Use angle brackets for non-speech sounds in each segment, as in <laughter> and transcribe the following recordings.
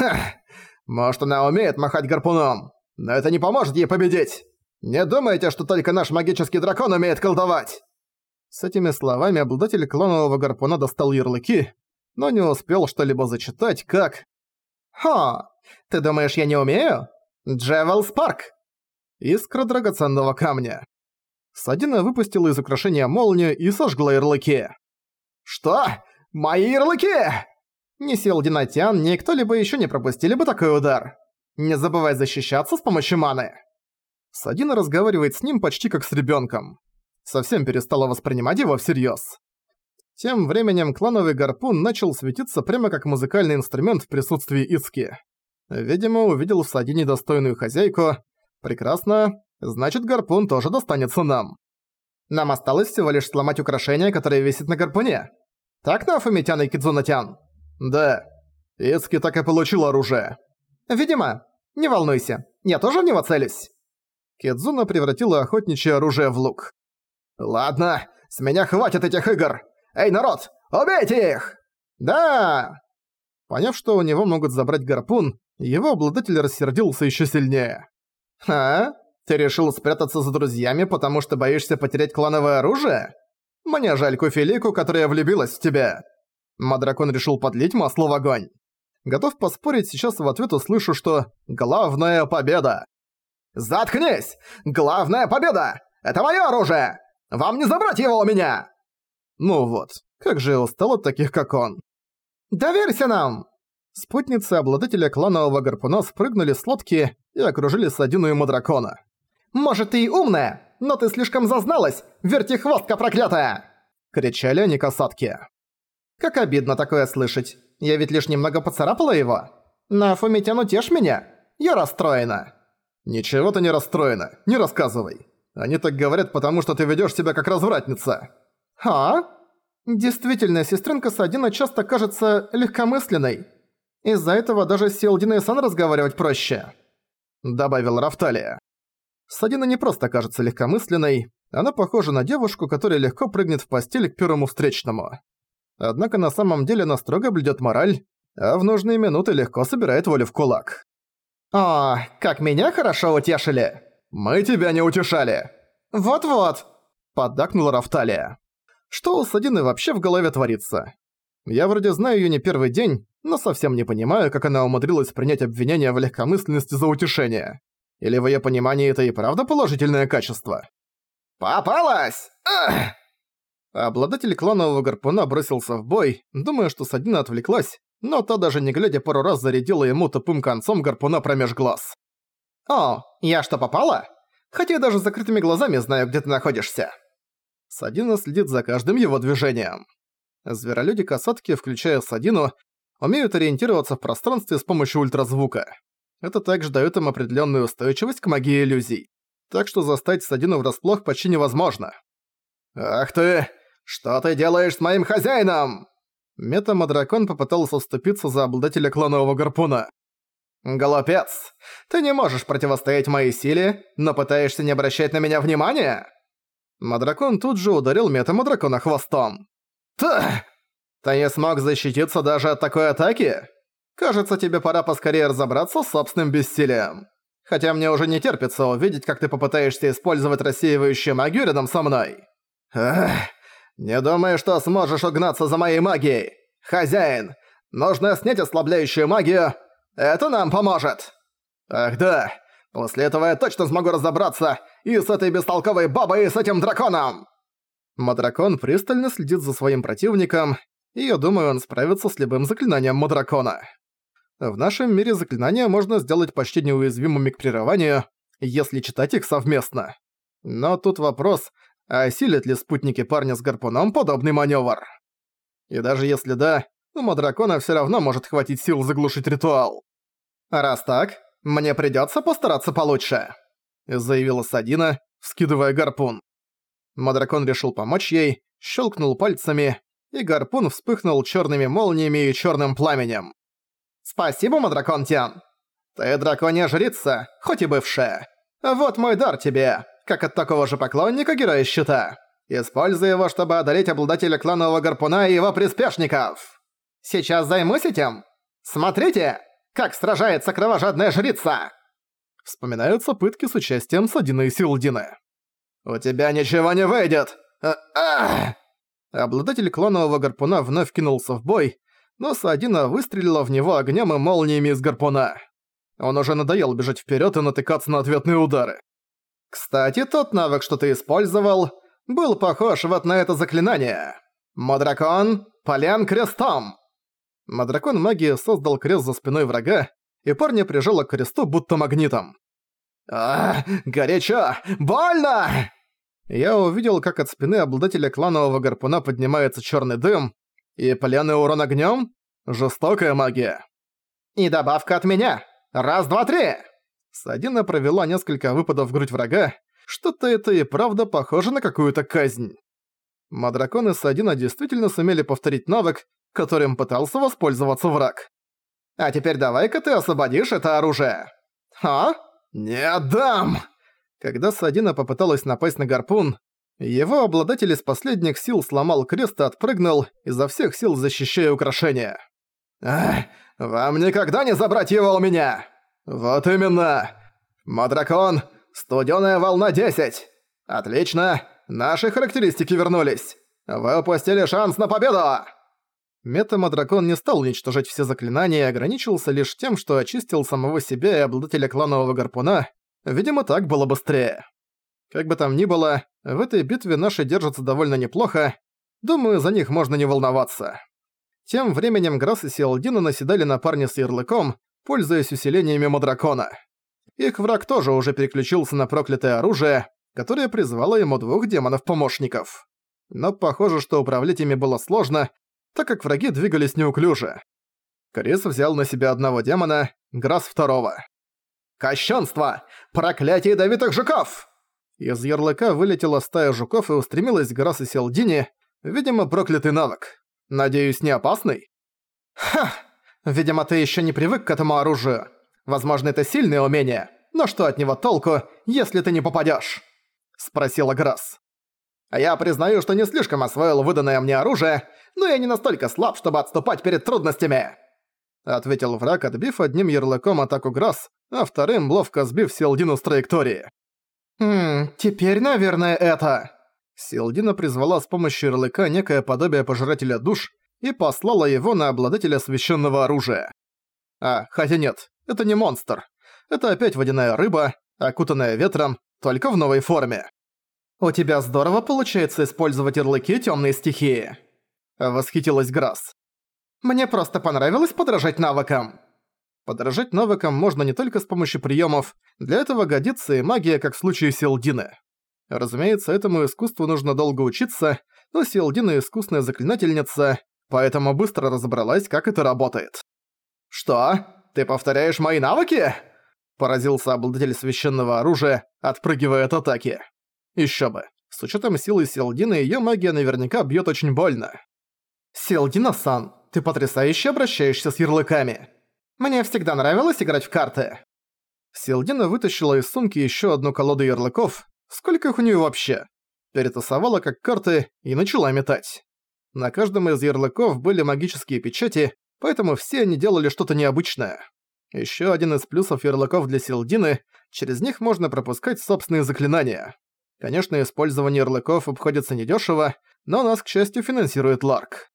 <laughs> Может, она умеет махать гарпуном, но это не поможет ей победить. Не думайте, что только наш магический дракон умеет колдовать!» С этими словами обладатель клонового гарпуна достал ярлыки, но не успел что-либо зачитать, как... «Ха! Ты думаешь, я не умею? Джевел Спарк!» Искра драгоценного камня. Садина выпустила из украшения молнию и сожгла ярлыки. «Что? Мои ярлыки!» Ни сил Динатян, ни кто-либо еще не пропустили бы такой удар. Не забывай защищаться с помощью маны. Садина разговаривает с ним почти как с ребенком. Совсем перестала воспринимать его всерьез. Тем временем клановый гарпун начал светиться прямо как музыкальный инструмент в присутствии Ицки. Видимо, увидел в Садине достойную хозяйку. Прекрасно, значит гарпун тоже достанется нам. Нам осталось всего лишь сломать украшение, которое висит на гарпуне. Так, Нафумитян и Кидзунатян? Да. Ицки так и получил оружие. Видимо. Не волнуйся, я тоже в него целюсь. Кедзуна превратила охотничье оружие в лук. «Ладно, с меня хватит этих игр! Эй, народ, убейте их!» «Да!» Поняв, что у него могут забрать гарпун, его обладатель рассердился еще сильнее. «А? Ты решил спрятаться за друзьями, потому что боишься потерять клановое оружие? Мне жаль Куфелику, которая влюбилась в тебя!» Мадракон решил подлить масло в огонь. Готов поспорить, сейчас в ответ услышу, что «Главная победа!» «Заткнись! Главная победа! Это мое оружие! Вам не забрать его у меня!» Ну вот, как же я устал от таких, как он. «Доверься нам!» Спутницы обладателя кланового гарпуна спрыгнули с лодки и окружили Садину и Мадракона. «Может, ты и умная, но ты слишком зазналась, вертихвостка проклятая!» Кричали они касатки. «Как обидно такое слышать. Я ведь лишь немного поцарапала его. На Фумитян утешь меня. Я расстроена». «Ничего ты не расстроена, не рассказывай. Они так говорят, потому что ты ведёшь себя как развратница». «А? Действительно, сестренка Садина часто кажется легкомысленной. Из-за этого даже с Силдиной и Сан разговаривать проще», — добавил Рафталия. Садина не просто кажется легкомысленной, она похожа на девушку, которая легко прыгнет в постель к первому встречному. Однако на самом деле она строго блюдет мораль, а в нужные минуты легко собирает волю в кулак. «О, как меня хорошо утешили!» «Мы тебя не утешали!» «Вот-вот!» – поддакнула Рафталия. Что у Садины вообще в голове творится? Я вроде знаю её не первый день, но совсем не понимаю, как она умудрилась принять обвинение в легкомысленности за утешение. Или в её понимании это и правда положительное качество? «Попалась!» Ах! Обладатель кланового гарпуна бросился в бой, думая, что Садина отвлеклась, но та даже не глядя пару раз зарядила ему тупым концом гарпуна промеж глаз. «О, я что, попала? Хотя я даже с закрытыми глазами знаю, где ты находишься». Садина следит за каждым его движением. Зверолюди-касатки, включая Садину, умеют ориентироваться в пространстве с помощью ультразвука. Это также даёт им определенную устойчивость к магии иллюзий. Так что застать Садину врасплох почти невозможно. «Ах ты! Что ты делаешь с моим хозяином?» Метамодракон попытался вступиться за обладателя кланового гарпуна. «Голопец, ты не можешь противостоять моей силе, но пытаешься не обращать на меня внимания?» Мадракон тут же ударил метамодракона хвостом. «Та! Ты не смог защититься даже от такой атаки? Кажется, тебе пора поскорее разобраться с собственным бессилием. Хотя мне уже не терпится увидеть, как ты попытаешься использовать рассеивающую магию рядом со мной. Эх, «Не думаю, что сможешь угнаться за моей магией! Хозяин, нужно снять ослабляющую магию! Это нам поможет!» «Ах да, после этого я точно смогу разобраться и с этой бестолковой бабой, и с этим драконом!» Мадракон пристально следит за своим противником, и я думаю, он справится с любым заклинанием Мадракона. В нашем мире заклинания можно сделать почти неуязвимыми к прерыванию, если читать их совместно. Но тут вопрос, а осилят ли спутники парня с гарпуном подобный маневр? И даже если да, у Мадракона все равно может хватить сил заглушить ритуал. «Раз так, мне придется постараться получше», — заявила Садина, скидывая гарпун. Мадракон решил помочь ей, щелкнул пальцами, и гарпун вспыхнул черными молниями и черным пламенем. «Спасибо, Мадракон Тян! Ты драконья жрица, хоть и бывшая. Вот мой дар тебе!» Как от такого же поклонника Героя Щита. Используй его, чтобы одолеть обладателя кланового гарпуна и его приспешников. Сейчас займусь этим. Смотрите! как сражается кровожадная жрица!» Вспоминаются пытки с участием Садина и Силдина. «У тебя ничего не выйдет!» а -а! Обладатель клонового гарпуна вновь кинулся в бой, но Садина выстрелила в него огнем и молниями из гарпуна. Он уже надоел бежать вперед и натыкаться на ответные удары. «Кстати, тот навык, что ты использовал, был похож вот на это заклинание. Мадракон, полян крестом!» Мадракон магии создал крест за спиной врага, и парня прижало к кресту будто магнитом. «А, горячо! Больно!» Я увидел, как от спины обладателя кланового гарпуна поднимается черный дым, и поляный урон огнем — жестокая магия. «И добавка от меня! Раз, два, три!» Садина провела несколько выпадов в грудь врага, что-то это и правда похоже на какую-то казнь. Мадракон и Садина действительно сумели повторить навык, которым пытался воспользоваться враг. «А теперь давай-ка ты освободишь это оружие!» «А? Не отдам!» Когда Садина попыталась напасть на гарпун, его обладатель из последних сил сломал крест и отпрыгнул, изо всех сил защищая украшение. «Ах, вам никогда не забрать его у меня!» «Вот именно! Мадракон, студёная волна 10! Отлично, наши характеристики вернулись! Вы упустили шанс на победу!» Мета-мадракон не стал уничтожать все заклинания и ограничился лишь тем, что очистил самого себя и обладателя кланового гарпуна, Видимо, так было быстрее. Как бы там ни было, в этой битве наши держатся довольно неплохо. Думаю, за них можно не волноваться. Тем временем Грасс и Сиалдина наседали на парня с ярлыком, пользуясь усилениями Мадракона. Их враг тоже уже переключился на проклятое оружие, которое призвало ему двух демонов-помощников. Но похоже, что управлять ими было сложно, так как враги двигались неуклюже. Крис взял на себя одного демона, Грасс второго. «Кощунство! Проклятие ядовитых жуков!» Из ярлыка вылетела стая жуков и устремилась к Грасс и Селдине, видимо, проклятый навык. Надеюсь, не опасный? «Ха! Видимо, ты еще не привык к этому оружию. Возможно, это сильное умение, но что от него толку, если ты не попадешь? Спросила Грасс. А я признаю, что не слишком освоил выданное мне оружие, но я не настолько слаб, чтобы отступать перед трудностями. Ответил враг, отбив одним ярлыком атаку Грасс, а вторым ловко сбив Силдину с траектории. «Хм, теперь, наверное, это...» Силдина призвала с помощью ярлыка некое подобие пожирателя душ и послала его на обладателя священного оружия. А, хотя нет, это не монстр. Это опять водяная рыба, окутанная ветром, только в новой форме. «У тебя здорово получается использовать ярлыки темной стихии», — восхитилась Грасс. «Мне просто понравилось подражать навыкам». Подражать навыкам можно не только с помощью приемов, для этого годится и магия, как в случае Силдины. Разумеется, этому искусству нужно долго учиться, но Силдина искусная заклинательница, поэтому быстро разобралась, как это работает. «Что? Ты повторяешь мои навыки?» Поразился обладатель священного оружия, отпрыгивая от атаки. Ещё бы. С учётом силы Силдины её магия наверняка бьёт очень больно. «Силдина-сан, ты потрясающе обращаешься с ярлыками. Мне всегда нравилось играть в карты». Селдина вытащила из сумки еще одну колоду ярлыков. Сколько их у нее вообще? Перетасовала как карты и начала метать. На каждом из ярлыков были магические печати, поэтому все они делали что-то необычное. Еще один из плюсов ярлыков для Селдины – через них можно пропускать собственные заклинания. Конечно, использование ярлыков обходится недешево, но нас, к счастью, финансирует Ларк.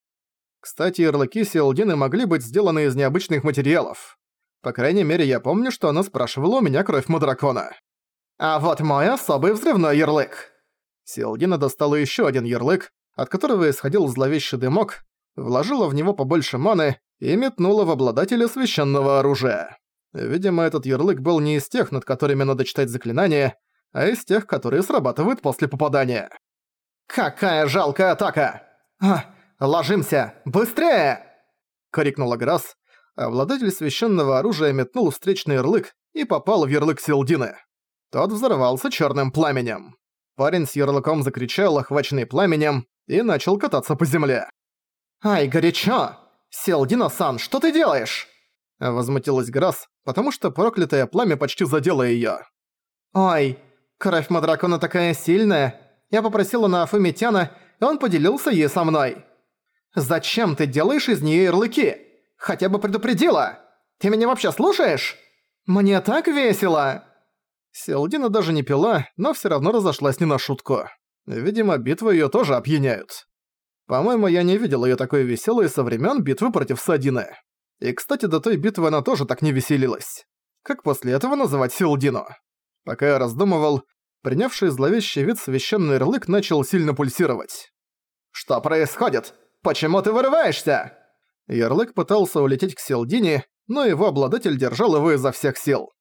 Кстати, ярлыки Сиалдины могли быть сделаны из необычных материалов. По крайней мере, я помню, что она спрашивала у меня кровь Мадракона. А вот мой особый взрывной ярлык. Сиалдина достала еще один ярлык, от которого исходил зловещий дымок, вложила в него побольше маны и метнула в обладателя священного оружия. Видимо, этот ярлык был не из тех, над которыми надо читать заклинания, а из тех, которые срабатывают после попадания. «Какая жалкая атака! А, Ложимся! Быстрее!» — крикнула Грасс. Обладатель священного оружия метнул встречный ярлык и попал в ярлык Силдины. Тот взорвался черным пламенем. Парень с ярлыком закричал, охваченный пламенем, и начал кататься по земле. «Ай, горячо! Селдина-сан, что ты делаешь?» Возмутилась Грасс, потому что проклятое пламя почти задело её. «Ой, кровь Мадракона такая сильная. Я попросила на Афу Митяна, и он поделился ей со мной. «Зачем ты делаешь из нее ярлыки? Хотя бы предупредила!» Ты меня вообще слушаешь? Мне так весело!» Селдина даже не пила, но всё равно разошлась не на шутку. Видимо, битвы её тоже опьяняют. По-моему, я не видел её такой весёлой со времён битвы против Садины. И, кстати, до той битвы она тоже так не веселилась. Как после этого называть Селдину? Пока я раздумывал, принявший зловещий вид священный ярлык начал сильно пульсировать. «Что происходит? Почему ты вырываешься?» Ярлык пытался улететь к Селдине, но его обладатель держал его изо всех сил.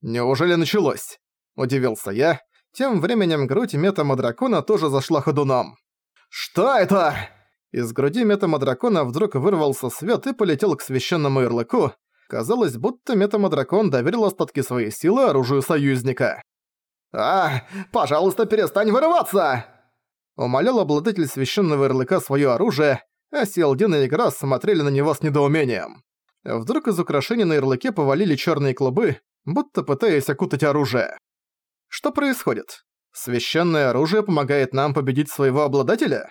«Неужели началось?» – удивился я. Тем временем грудь метамодракона тоже зашла ходуном. «Что это?» Из груди метамодракона вдруг вырвался свет и полетел к священному ярлыку. Казалось, будто метамодракон доверил остатки своей силы оружию союзника. «А, пожалуйста, перестань вырываться!» Умолял обладатель священного ярлыка свое оружие, а Сиалдин и Игра смотрели на него с недоумением. Вдруг из украшений на ярлыке повалили черные клубы, будто пытаясь окутать оружие. Что происходит? Священное оружие помогает нам победить своего обладателя?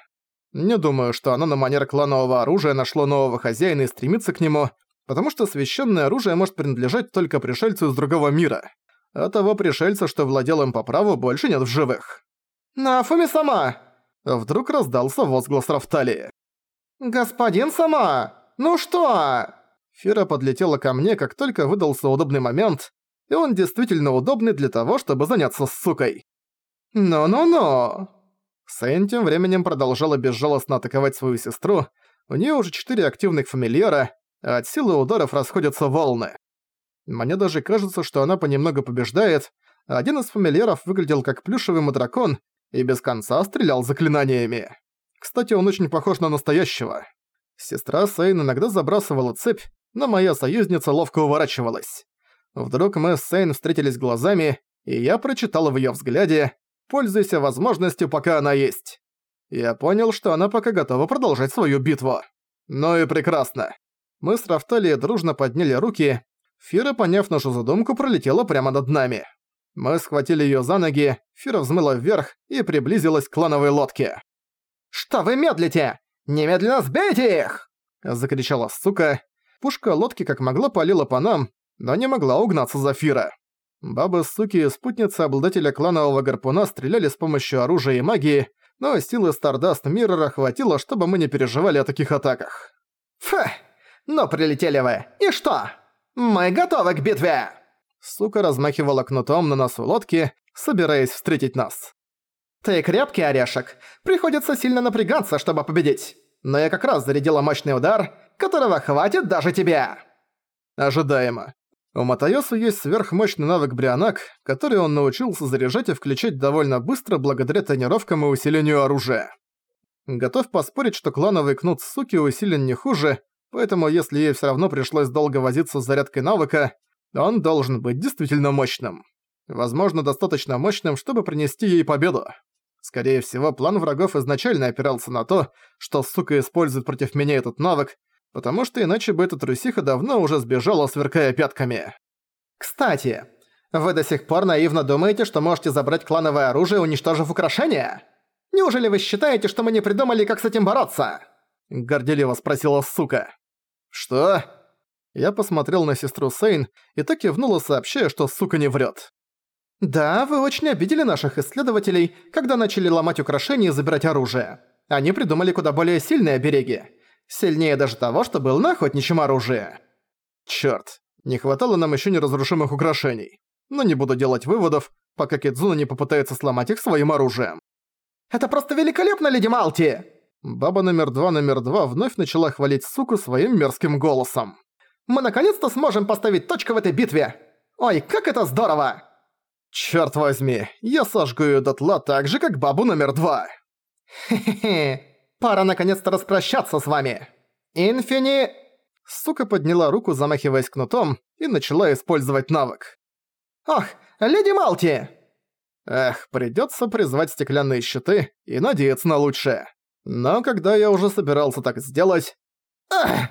Не думаю, что оно на манер кланового оружия нашло нового хозяина и стремится к нему, потому что священное оружие может принадлежать только пришельцу из другого мира. А того пришельца, что владел им по праву, больше нет в живых. «Нафуми сама!» Вдруг раздался возглас Рафталии. «Господин сама! Ну что?» Фира подлетела ко мне, как только выдался удобный момент, и он действительно удобный для того, чтобы заняться с сукой. «Ну-ну-ну!» Сейн тем временем продолжала безжалостно атаковать свою сестру, у нее уже четыре активных фамильяра, а от силы ударов расходятся волны. Мне даже кажется, что она понемногу побеждает, один из фамильяров выглядел как плюшевый мадракон и без конца стрелял заклинаниями. Кстати, он очень похож на настоящего. Сестра Сейн иногда забрасывала цепь, но моя союзница ловко уворачивалась. Вдруг мы с Сейн встретились глазами, и я прочитал в её взгляде «Пользуйся возможностью, пока она есть». Я понял, что она пока готова продолжать свою битву. Ну и прекрасно. Мы с Рафталией дружно подняли руки. Фира, поняв нашу задумку, пролетела прямо над нами. Мы схватили её за ноги, Фира взмыла вверх и приблизилась к клановой лодке. «Что вы медлите? Немедленно сбейте их!» Закричала сука. Пушка лодки как могла палила по нам, но не могла угнаться за Фира. Бабы, суки и спутницы обладателя кланового гарпуна стреляли с помощью оружия и магии, но силы Стардаст Миррора хватило, чтобы мы не переживали о таких атаках. «Фу! Ну прилетели вы! И что? Мы готовы к битве!» Сука размахивала кнутом на носу лодки, собираясь встретить нас. «Ты крепкий орешек. Приходится сильно напрягаться, чтобы победить. Но я как раз зарядила мощный удар, которого хватит даже тебе!» Ожидаемо. У Матайоса есть сверхмощный навык Брианак, который он научился заряжать и включать довольно быстро благодаря тренировкам и усилению оружия. Готов поспорить, что клановый кнут суки усилен не хуже, поэтому если ей всё равно пришлось долго возиться с зарядкой навыка, он должен быть действительно мощным. Возможно, достаточно мощным, чтобы принести ей победу. Скорее всего, план врагов изначально опирался на то, что сука использует против меня этот навык, потому что иначе бы эта трусиха давно уже сбежала, сверкая пятками. «Кстати, вы до сих пор наивно думаете, что можете забрать клановое оружие, уничтожив украшения? Неужели вы считаете, что мы не придумали, как с этим бороться?» Горделиво спросила сука. «Что?» Я посмотрел на сестру Сейн и так кивнула, сообщая, что сука не врет. «Да, вы очень обидели наших исследователей, когда начали ломать украшения и забирать оружие. Они придумали куда более сильные обереги. Сильнее даже того, что был на охотничьем оружии. Чёрт, не хватало нам ещё неразрушимых украшений. Но не буду делать выводов, пока Кидзуна не попытается сломать их своим оружием. «Это просто великолепно, леди Малти!» Баба номер два номер два вновь начала хвалить суку своим мерзким голосом. «Мы наконец-то сможем поставить точку в этой битве! Ой, как это здорово!» «Чёрт возьми, я сожгу её дотла так же, как бабу номер два!» «Хе-хе-хе, Пора наконец-то распрощаться с вами. Инфини...» Сука подняла руку, замахиваясь кнутом, и начала использовать навык. «Ох, леди Малти!» Эх, придётся призвать стеклянные щиты и надеяться на лучшее. Но когда я уже собирался так сделать... Ах!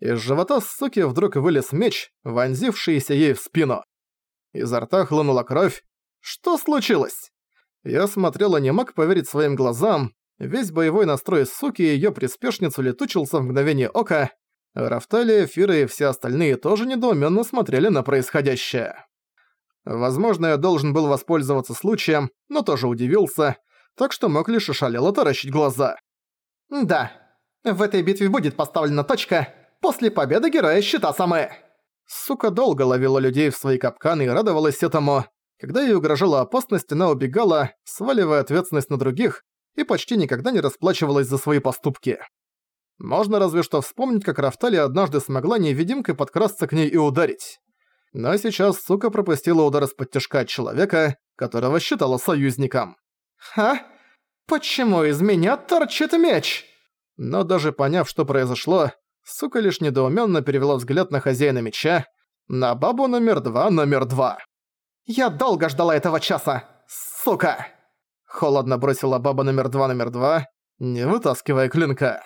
Из живота суки вдруг вылез меч, вонзившийся ей в спину. Изо рта хлынула кровь. Что случилось? Я смотрел и не мог поверить своим глазам, Весь боевой настрой суки и её приспешниц улетучился в мгновение ока. Рафталия, Фира и все остальные тоже недоуменно смотрели на происходящее. Возможно, я должен был воспользоваться случаем, но тоже удивился, так что мог лишь ошалело таращить глаза. «Да, в этой битве будет поставлена точка после победы героя Щита Самы!» Сука долго ловила людей в свои капканы и радовалась этому. Когда ей угрожала опасность, она убегала, сваливая ответственность на других, и почти никогда не расплачивалась за свои поступки. Можно разве что вспомнить, как Рафтали однажды смогла невидимкой подкрасться к ней и ударить. Но сейчас сука пропустила удар из-под тяжка от человека, которого считала союзником. «Ха? Почему из меня торчит меч?» Но даже поняв, что произошло, сука лишь недоуменно перевела взгляд на хозяина меча, на бабу номер два номер два. «Я долго ждала этого часа, сука!» Холодно бросила баба номер два номер два, не вытаскивая клинка.